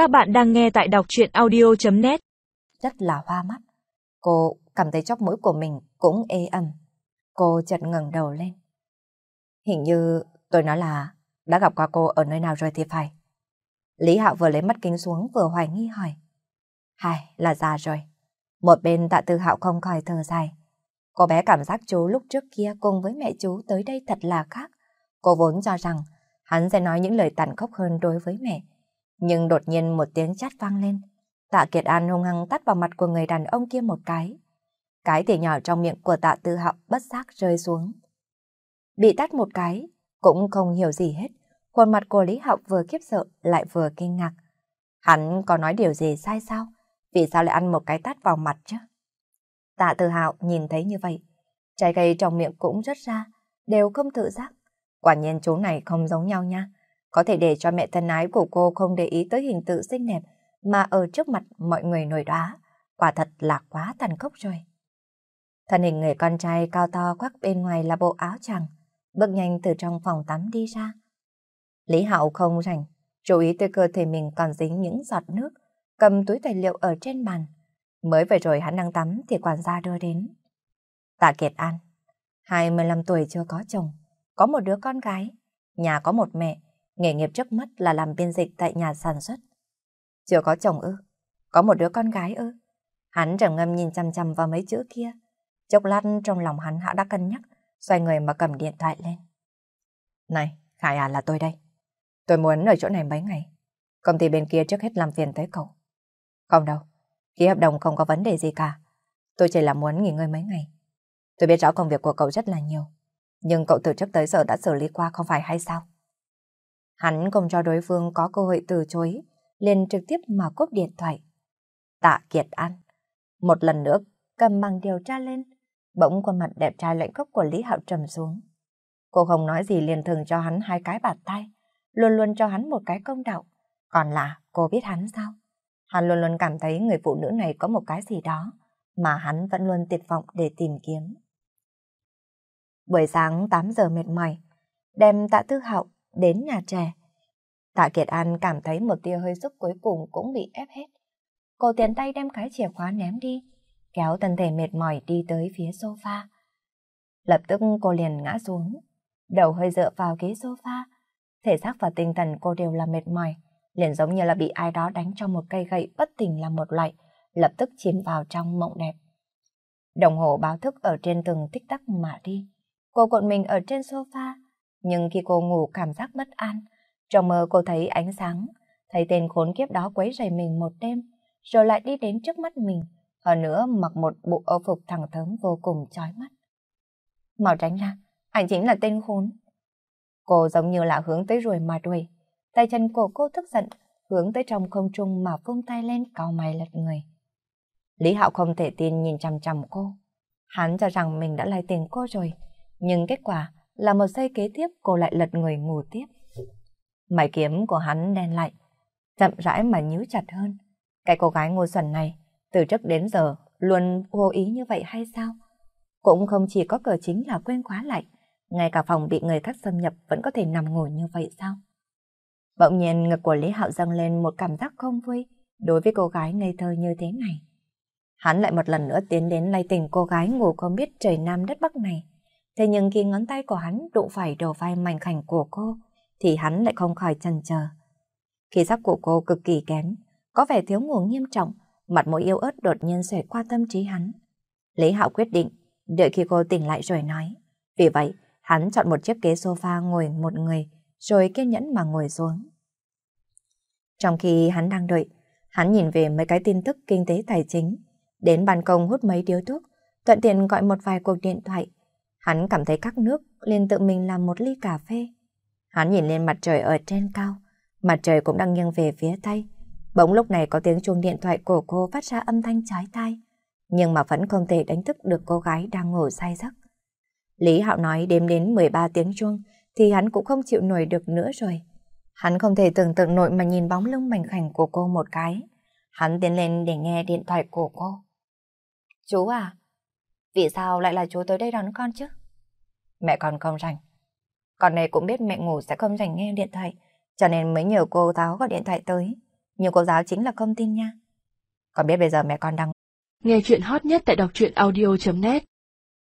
Các bạn đang nghe tại đọc truyện audio.net Rất là hoa mắt. Cô cảm thấy chóp mũi của mình cũng ê ẩm. Cô chợt ngẩng đầu lên. Hình như tôi nói là đã gặp qua cô ở nơi nào rồi thì phải. Lý Hạo vừa lấy mắt kính xuống vừa hoài nghi hỏi. Hai, là già rồi. Một bên tạ tư hạo không khỏi thở dài. Cô bé cảm giác chú lúc trước kia cùng với mẹ chú tới đây thật là khác. Cô vốn cho rằng hắn sẽ nói những lời tàn khốc hơn đối với mẹ. Nhưng đột nhiên một tiếng chát vang lên. Tạ Kiệt An hung hăng tắt vào mặt của người đàn ông kia một cái. Cái thì nhỏ trong miệng của tạ tư hạo bất giác rơi xuống. Bị tắt một cái, cũng không hiểu gì hết. Khuôn mặt của Lý Hạo vừa khiếp sợ lại vừa kinh ngạc. Hắn có nói điều gì sai sao? Vì sao lại ăn một cái tát vào mặt chứ? Tạ tự hào nhìn thấy như vậy. Trái cây trong miệng cũng rớt ra, đều không tự giác. Quả nhiên chú này không giống nhau nha. Có thể để cho mẹ thân ái của cô không để ý tới hình tượng xinh đẹp mà ở trước mặt mọi người nổi đoá. Quả thật là quá tàn khốc rồi. Thân hình người con trai cao to khoác bên ngoài là bộ áo choàng, bước nhanh từ trong phòng tắm đi ra. Lý Hạo không rảnh, chú ý tới cơ thể mình còn dính những giọt nước, cầm túi tài liệu ở trên bàn. Mới vừa rồi hắn đang tắm thì quản gia đưa đến. Tạ Kiệt An, 25 tuổi chưa có chồng, có một đứa con gái, nhà có một mẹ, nghề nghiệp trước mắt là làm biên dịch tại nhà sản xuất. Chưa có chồng ư? Có một đứa con gái ư? Hắn trầm ngâm nhìn chăm chăm vào mấy chữ kia. Chốc lát trong lòng hắn hạ đã cân nhắc, xoay người mà cầm điện thoại lên. Này, Khải à là tôi đây. Tôi muốn ở chỗ này mấy ngày. Công ty bên kia trước hết làm phiền tới cậu. Không đâu, ký hợp đồng không có vấn đề gì cả. Tôi chỉ là muốn nghỉ ngơi mấy ngày. Tôi biết rõ công việc của cậu rất là nhiều. Nhưng cậu từ trước tới giờ đã xử lý qua không phải hay sao? Hắn không cho đối phương có cơ hội từ chối, liền trực tiếp mà cúp điện thoại. Tạ Kiệt An, một lần nữa cầm bằng điều tra lên, bỗng khuôn mặt đẹp trai lạnh cốc của Lý Hạo trầm xuống. Cô không nói gì liền thường cho hắn hai cái bạt tay, luôn luôn cho hắn một cái công đạo. Còn là cô biết hắn sao? Hắn luôn luôn cảm thấy người phụ nữ này có một cái gì đó mà hắn vẫn luôn tuyệt vọng để tìm kiếm. Buổi sáng 8 giờ mệt mỏi, đem tạ tư hạo đến nhà trẻ. Tạ Kiệt An cảm thấy một tia hơi sức cuối cùng cũng bị ép hết. Cô tiền tay đem cái chìa khóa ném đi, kéo thân thể mệt mỏi đi tới phía sofa. Lập tức cô liền ngã xuống, đầu hơi dựa vào ghế sofa. Thể xác và tinh thần cô đều là mệt mỏi, liền giống như là bị ai đó đánh cho một cây gậy bất tỉnh là một loại, lập tức chìm vào trong mộng đẹp. Đồng hồ báo thức ở trên tường tích tắc mà đi. Cô cuộn mình ở trên sofa, nhưng khi cô ngủ cảm giác bất an, trong mơ cô thấy ánh sáng, thấy tên khốn kiếp đó quấy rầy mình một đêm, rồi lại đi đến trước mắt mình, hơn nữa mặc một bộ ô phục thẳng thớm vô cùng chói mắt. màu tránh ra, anh chính là tên khốn. Cô giống như là hướng tới rồi mà đuổi, tay chân của cô tức giận, hướng tới trong không trung mà vung tay lên cao mày lật người. Lý Hạo không thể tin nhìn chằm chằm cô. Hắn cho rằng mình đã lay tình cô rồi, nhưng kết quả là một giây kế tiếp cô lại lật người ngủ tiếp. Mày kiếm của hắn đen lạnh, chậm rãi mà nhíu chặt hơn. Cái cô gái ngô xuẩn này, từ trước đến giờ, luôn vô ý như vậy hay sao? Cũng không chỉ có cờ chính là quên khóa lại, ngay cả phòng bị người khác xâm nhập vẫn có thể nằm ngủ như vậy sao? Bỗng nhiên ngực của Lý Hạo dâng lên một cảm giác không vui đối với cô gái ngây thơ như thế này. Hắn lại một lần nữa tiến đến lay tình cô gái ngủ không biết trời nam đất bắc này. Thế nhưng khi ngón tay của hắn đụng phải đầu vai mảnh khảnh của cô, thì hắn lại không khỏi chần chờ. Khi sắc của cô cực kỳ kém, có vẻ thiếu ngủ nghiêm trọng, mặt mũi yêu ớt đột nhiên xoẹt qua tâm trí hắn. Lý Hạo quyết định, đợi khi cô tỉnh lại rồi nói. Vì vậy, hắn chọn một chiếc ghế sofa ngồi một người, rồi kiên nhẫn mà ngồi xuống. Trong khi hắn đang đợi, hắn nhìn về mấy cái tin tức kinh tế tài chính, đến ban công hút mấy điếu thuốc, thuận tiện gọi một vài cuộc điện thoại. Hắn cảm thấy các nước, liền tự mình làm một ly cà phê. Hắn nhìn lên mặt trời ở trên cao, mặt trời cũng đang nghiêng về phía tây. Bỗng lúc này có tiếng chuông điện thoại của cô phát ra âm thanh trái tai, nhưng mà vẫn không thể đánh thức được cô gái đang ngủ say giấc. Lý Hạo nói đếm đến 13 tiếng chuông, thì hắn cũng không chịu nổi được nữa rồi. Hắn không thể tưởng tượng nổi mà nhìn bóng lưng mảnh khảnh của cô một cái. Hắn tiến lên để nghe điện thoại của cô. Chú à, vì sao lại là chú tới đây đón con chứ? Mẹ con không rảnh. Con này cũng biết mẹ ngủ sẽ không rảnh nghe điện thoại, cho nên mới nhờ cô giáo gọi điện thoại tới. Nhưng cô giáo chính là không tin nha. Còn biết bây giờ mẹ con đang... Nghe chuyện hot nhất tại đọc truyện audio.net